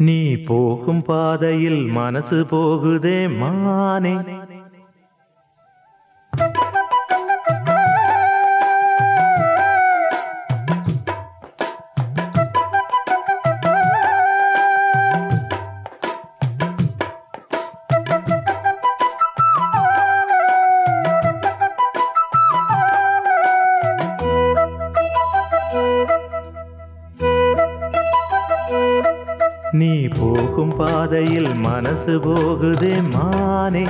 நீ போகும் பாதையில் மனசு போகுதே மானே. நீ போகும் பாதையில் மனசு போகுதே மானே.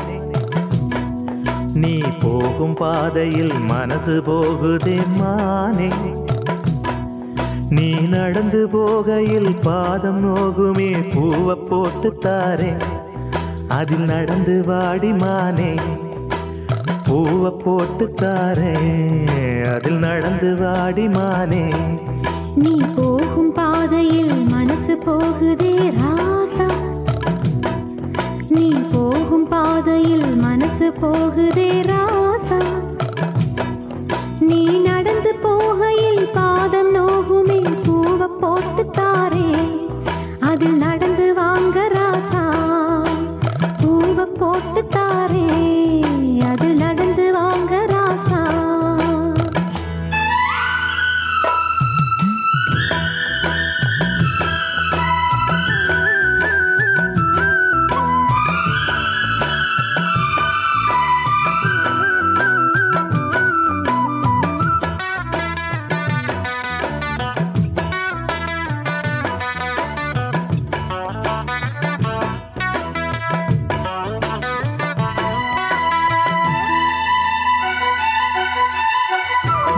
நீ போகும் பாதையில் மனசு போகுதே மானே. நீ நடந்து போகையில் பாதம் நோகுமே பூவை போட்டு தாரே. அதில் நடந்து வாடி மானே பூவை போட்டு தாரே. அதில் நடந்து வாடி மானே. நீ போகும் பாதையில் மனசு போகுதே ராசா. நீ போகும் பாதையில் மனசு போகுதே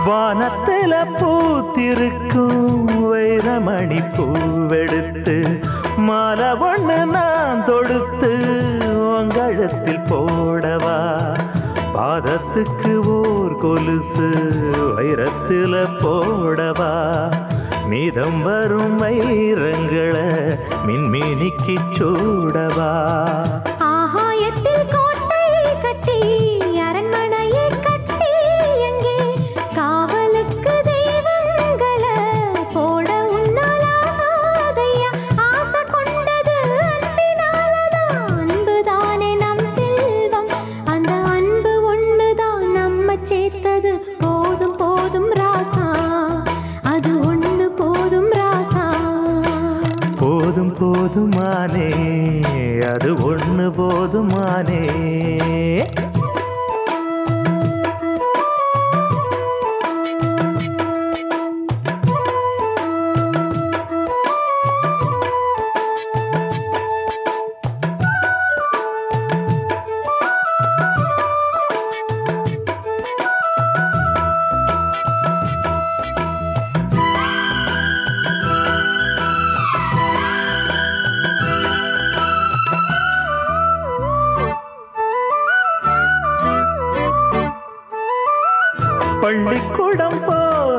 வானத்தில பூத்திருக்கும் வைரமணி பூவெடுத்து மாலை ஒண்ணு நான் தொடுத்து உங்கழத்தில் போடவா? பாதத்துக்கு ஓர் கொலுசு வைரத்தில் போடவா? மீதம் வரும் வைரங்களை மின்மினிக்கு சூடவா? रे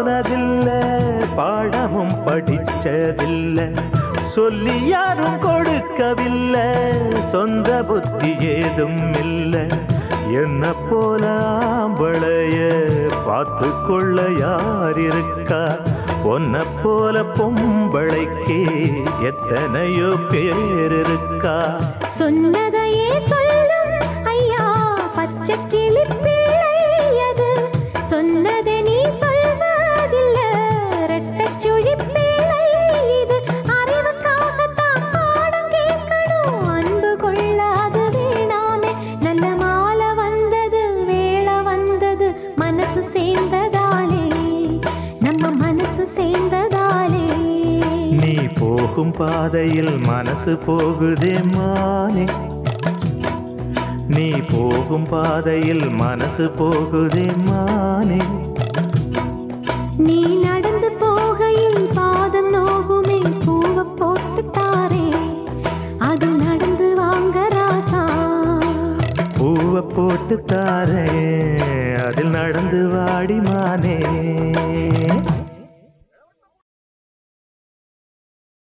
போனதில்லை பாடமும் படிச்சதில்ல. சொல்லி யாரும் கொடுக்கவில்லை சொந்த புத்தி ஏதும் இல்லை என்ன போல ஆம்பளைய பார்த்து கொள்ள யார் இருக்கா உன்னை போல பொம்பளைக்கு எத்தனையோ பேர் இருக்கா சொன்னதையே சொல்லும் ஐயா பச்சை கிளி பிள்ளை சொன்னதை போகும் பாதையில் மனசு போகுதே மானே. நீ போகும் பாதையில் மனசு போகுதே மானே. நீ நடந்து போகையில் பாதம் நோகுமே பூவ போட்டு தாரே. அது நடந்து வாங்க ராசா. பூவ போட்டு தாரே அதில் நடந்து வாடி மானே.